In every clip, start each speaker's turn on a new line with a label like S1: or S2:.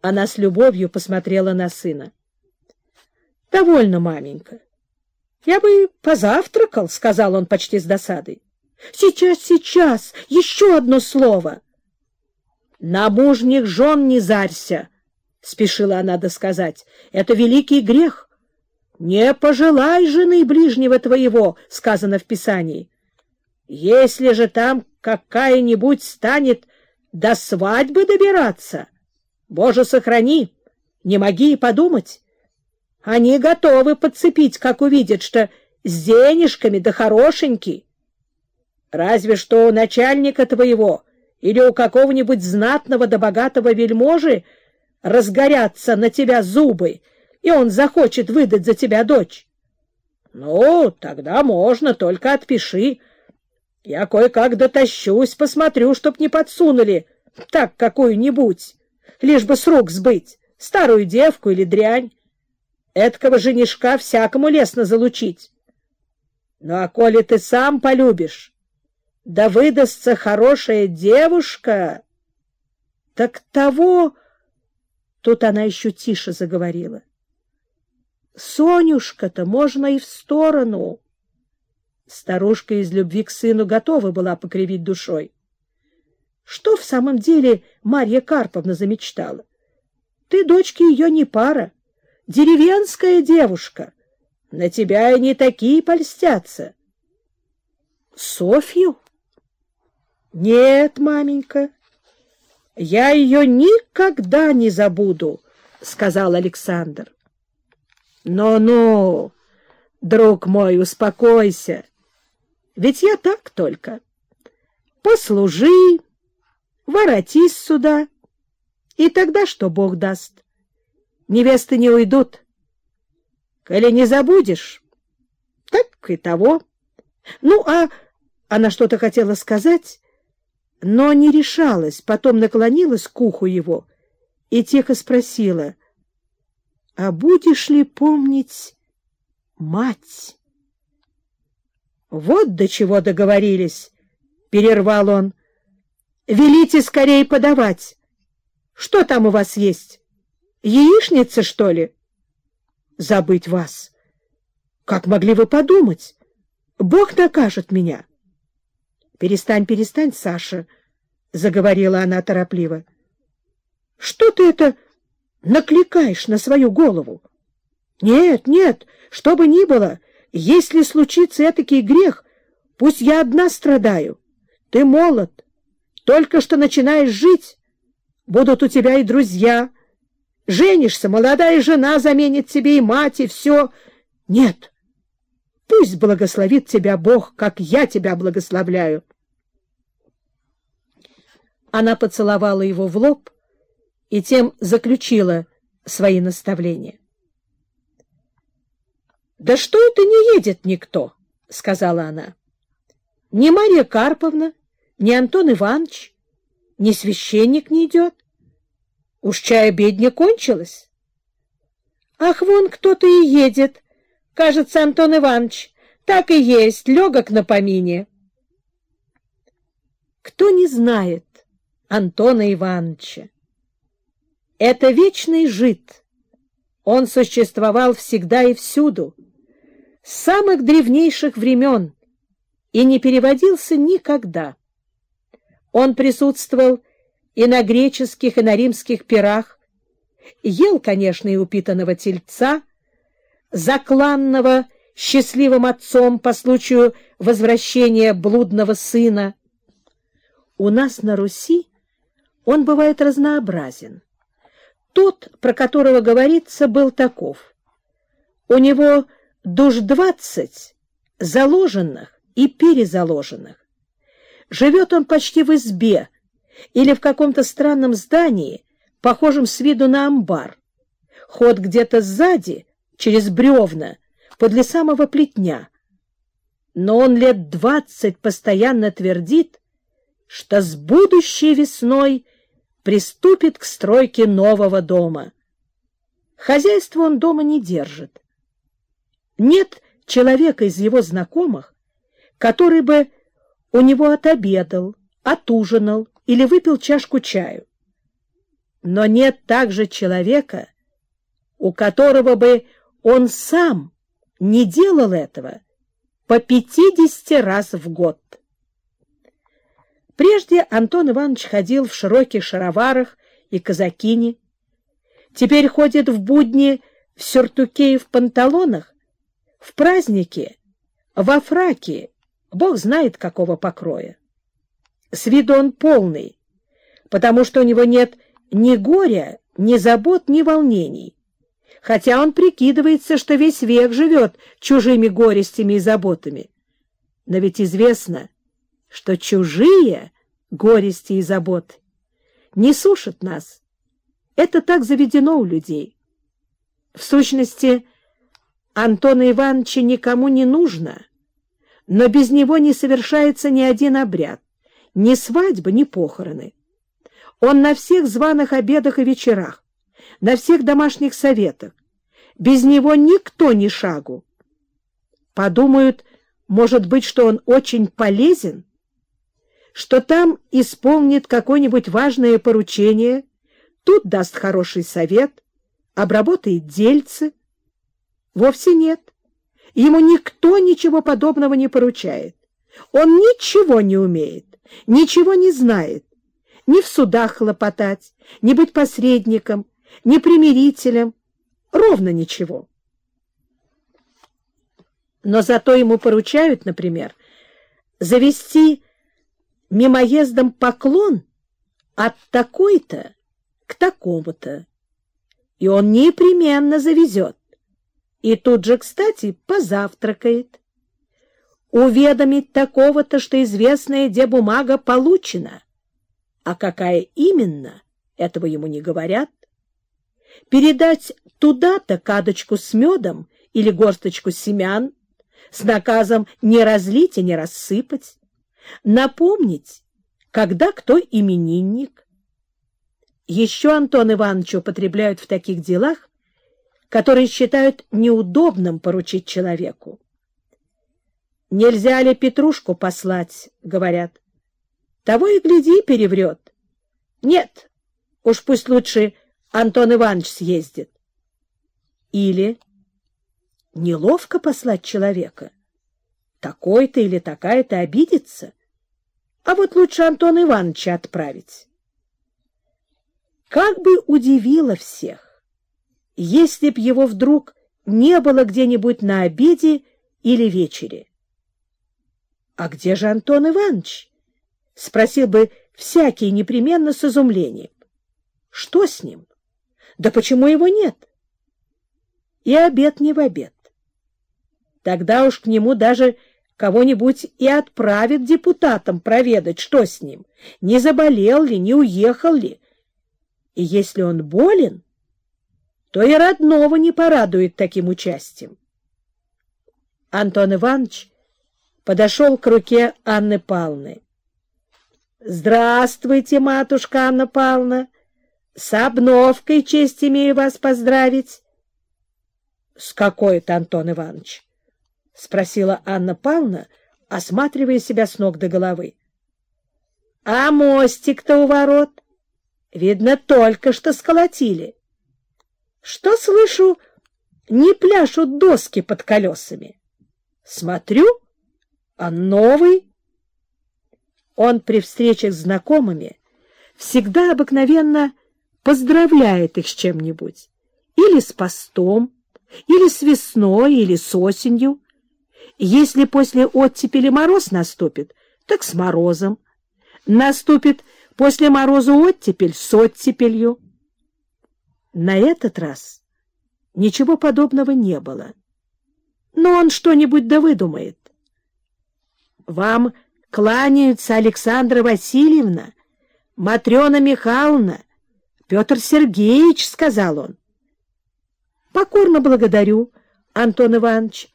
S1: Она с любовью посмотрела на сына. — Довольно, маменька. — Я бы позавтракал, — сказал он почти с досадой. — Сейчас, сейчас, еще одно слово. — На мужних жен не зарься, — спешила она досказать. — Это великий грех. — Не пожелай жены ближнего твоего, — сказано в Писании. Если же там какая-нибудь станет до свадьбы добираться, Боже, сохрани, не моги и подумать. Они готовы подцепить, как увидят, что с денежками да хорошенький. Разве что у начальника твоего или у какого-нибудь знатного да богатого вельможи разгорятся на тебя зубы, и он захочет выдать за тебя дочь. Ну, тогда можно, только отпиши. Я кое-как дотащусь, посмотрю, чтоб не подсунули так какую-нибудь, лишь бы срок сбыть, старую девку или дрянь. Эткого женишка всякому лестно залучить. Ну, а коли ты сам полюбишь, да выдастся хорошая девушка, так того... Тут она еще тише заговорила. Сонюшка-то можно и в сторону. Старушка из любви к сыну готова была покривить душой. Что в самом деле Марья Карповна замечтала? Ты, дочке, ее не пара, деревенская девушка. На тебя и не такие польстятся. Софью? Нет, маменька, я ее никогда не забуду, — сказал Александр. Ну-ну, друг мой, успокойся. Ведь я так только. Послужи, воротись сюда, и тогда что Бог даст. Невесты не уйдут. Коли не забудешь, так и того. Ну, а она что-то хотела сказать, но не решалась, потом наклонилась к уху его и тихо спросила, «А будешь ли помнить мать?» Вот до чего договорились, — перервал он. — Велите скорее подавать. Что там у вас есть? Яичница, что ли? — Забыть вас. Как могли вы подумать? Бог накажет меня. — Перестань, перестань, Саша, — заговорила она торопливо. — Что ты это накликаешь на свою голову? — Нет, нет, что бы ни было, если случится этакий грех, пусть я одна страдаю. Ты молод, только что начинаешь жить. Будут у тебя и друзья. Женишься, молодая жена заменит тебе и мать, и все. Нет, пусть благословит тебя Бог, как я тебя благословляю. Она поцеловала его в лоб и тем заключила свои наставления. — Да что это не едет никто? — сказала она. — Ни Марья Карповна, ни Антон Иванович, ни священник не идет. Уж чай обедня кончилась. — Ах, вон кто-то и едет. Кажется, Антон Иванович. Так и есть, легок на помине. Кто не знает Антона Ивановича? Это вечный жид. Он существовал всегда и всюду с самых древнейших времен и не переводился никогда. Он присутствовал и на греческих, и на римских пирах, ел, конечно, и упитанного тельца, закланного счастливым отцом по случаю возвращения блудного сына. У нас на Руси он бывает разнообразен. Тот, про которого говорится, был таков. У него душ двадцать заложенных и перезаложенных. Живет он почти в избе или в каком-то странном здании, похожем с виду на амбар. Ход где-то сзади, через бревна, подле самого плетня. Но он лет двадцать постоянно твердит, что с будущей весной приступит к стройке нового дома. Хозяйство он дома не держит. Нет человека из его знакомых, который бы у него отобедал, отужинал или выпил чашку чаю. Но нет также человека, у которого бы он сам не делал этого по пятидесяти раз в год. Прежде Антон Иванович ходил в широких шароварах и казакине, теперь ходит в будни в сюртуке и в панталонах, в празднике, во фраке, бог знает какого покроя. С виду он полный, потому что у него нет ни горя, ни забот, ни волнений, хотя он прикидывается, что весь век живет чужими горестями и заботами. Но ведь известно, что чужие горести и заботы не сушат нас. Это так заведено у людей. В сущности, Антона Ивановича никому не нужно, но без него не совершается ни один обряд, ни свадьба, ни похороны. Он на всех званых обедах и вечерах, на всех домашних советах. Без него никто ни шагу. Подумают, может быть, что он очень полезен, что там исполнит какое-нибудь важное поручение, тут даст хороший совет, обработает дельцы. Вовсе нет. Ему никто ничего подобного не поручает. Он ничего не умеет, ничего не знает. Ни в судах хлопотать, ни быть посредником, ни примирителем. Ровно ничего. Но зато ему поручают, например, завести мимоездом поклон от такой-то к такому-то. И он непременно завезет. И тут же, кстати, позавтракает. Уведомить такого-то, что известная где бумага получена. А какая именно, этого ему не говорят. Передать туда-то кадочку с медом или горсточку семян с наказом не разлить и не рассыпать. Напомнить, когда кто именинник. Еще Антон Иванович употребляют в таких делах, которые считают неудобным поручить человеку. «Нельзя ли Петрушку послать?» — говорят. «Того и гляди, переврет». «Нет, уж пусть лучше Антон Иванович съездит». Или неловко послать человека. Такой-то или такая-то обидится, а вот лучше Антона Ивановича отправить. Как бы удивило всех, если б его вдруг не было где-нибудь на обеде или вечере. «А где же Антон Иванович?» — спросил бы всякий непременно с изумлением. «Что с ним? Да почему его нет?» И обед не в обед. Тогда уж к нему даже кого-нибудь и отправят депутатам проведать, что с ним, не заболел ли, не уехал ли. И если он болен, то и родного не порадует таким участием. Антон Иванович подошел к руке Анны Павловны. — Здравствуйте, матушка Анна Павловна! С обновкой честь имею вас поздравить. — С какой это, Антон Иванович? — спросила Анна Павловна, осматривая себя с ног до головы. — А мостик-то у ворот? Видно, только что сколотили. Что, слышу, не пляшут доски под колесами? Смотрю — а новый... Он при встречах с знакомыми всегда обыкновенно поздравляет их с чем-нибудь. Или с постом, или с весной, или с осенью. Если после оттепели мороз наступит, так с морозом. Наступит после мороза оттепель с оттепелью. На этот раз ничего подобного не было. Но он что-нибудь да выдумает. Вам кланяются Александра Васильевна, Матрена Михайловна, Петр Сергеевич, — сказал он. — Покорно благодарю, Антон Иванович.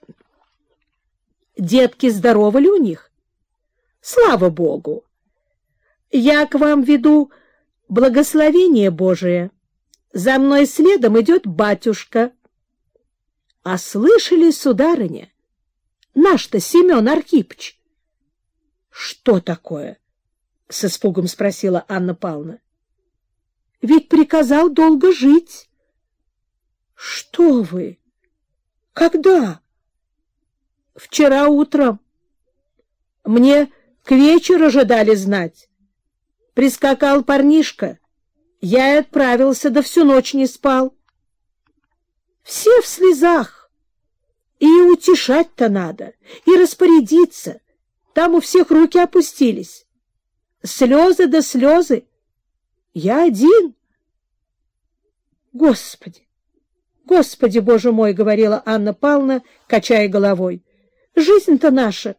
S1: — Детки здоровы ли у них? — Слава Богу! Я к вам веду благословение Божие. За мной следом идет батюшка. — А слышали, сударыня, наш-то Семен Архипыч? — Что такое? — с испугом спросила Анна Павловна. — ведь приказал долго жить. — Что вы? Когда? — Вчера утром. Мне к вечеру же дали знать. Прискакал парнишка. Я и отправился, да всю ночь не спал. Все в слезах. И утешать-то надо, и распорядиться. Там у всех руки опустились. Слезы да слезы. Я один. Господи! Господи, Боже мой, — говорила Анна Павловна, качая головой. Жизнь-то наша.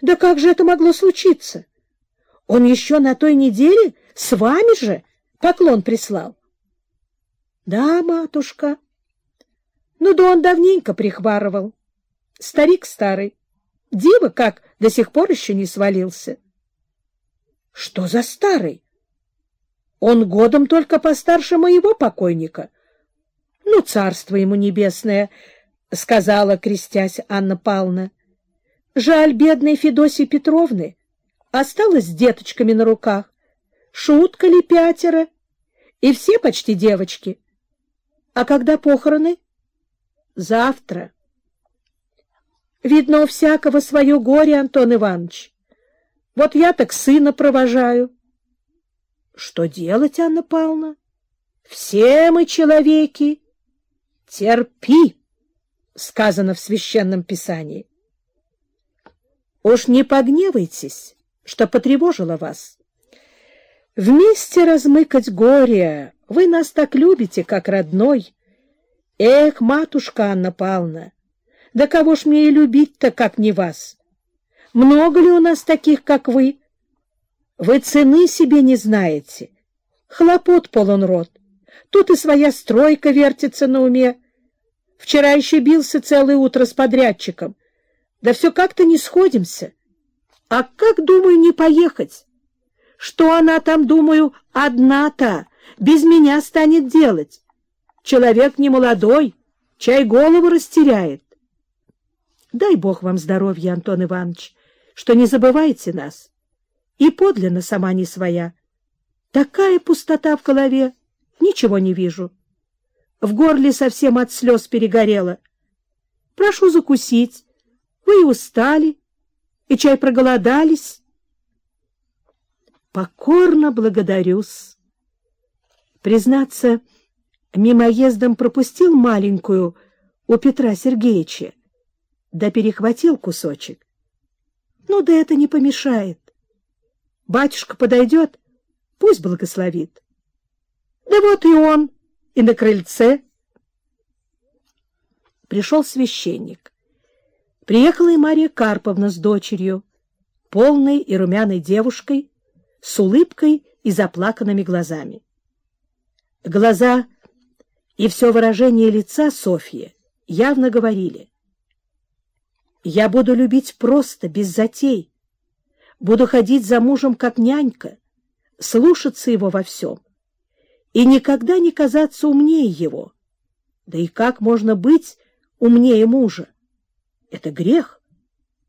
S1: Да как же это могло случиться? Он еще на той неделе с вами же поклон прислал. Да, матушка. Ну да он давненько прихварывал. Старик старый. Диво как до сих пор еще не свалился. Что за старый? Он годом только постарше моего покойника. Ну, царство ему небесное, — сказала, крестясь Анна Павловна. Жаль бедной Федосии Петровны. Осталась с деточками на руках. Шутка ли пятеро? И все почти девочки. А когда похороны? Завтра. Видно, у всякого свое горе, Антон Иванович. Вот я так сына провожаю. Что делать, Анна Павловна? Все мы человеки. Терпи, сказано в Священном Писании. Уж не погневайтесь, что потревожило вас. Вместе размыкать горе, вы нас так любите, как родной. Эх, матушка Анна Павловна, да кого ж мне и любить-то, как не вас? Много ли у нас таких, как вы? Вы цены себе не знаете. Хлопот полон рот. Тут и своя стройка вертится на уме. Вчера еще бился целое утро с подрядчиком. Да все как-то не сходимся. А как, думаю, не поехать? Что она там, думаю, одна-то, без меня станет делать? Человек не молодой, чай голову растеряет. Дай Бог вам здоровья, Антон Иванович, что не забывайте нас. И подлинно сама не своя. Такая пустота в голове, ничего не вижу. В горле совсем от слез перегорело. Прошу закусить. Вы и устали, и чай проголодались. Покорно благодарю-с. Признаться, мимоездом пропустил маленькую у Петра Сергеевича, да перехватил кусочек. Ну да это не помешает. Батюшка подойдет, пусть благословит. Да вот и он, и на крыльце. Пришел священник. Приехала и Мария Карповна с дочерью, полной и румяной девушкой, с улыбкой и заплаканными глазами. Глаза и все выражение лица Софьи явно говорили. «Я буду любить просто, без затей, буду ходить за мужем как нянька, слушаться его во всем и никогда не казаться умнее его. Да и как можно быть умнее мужа? Это грех.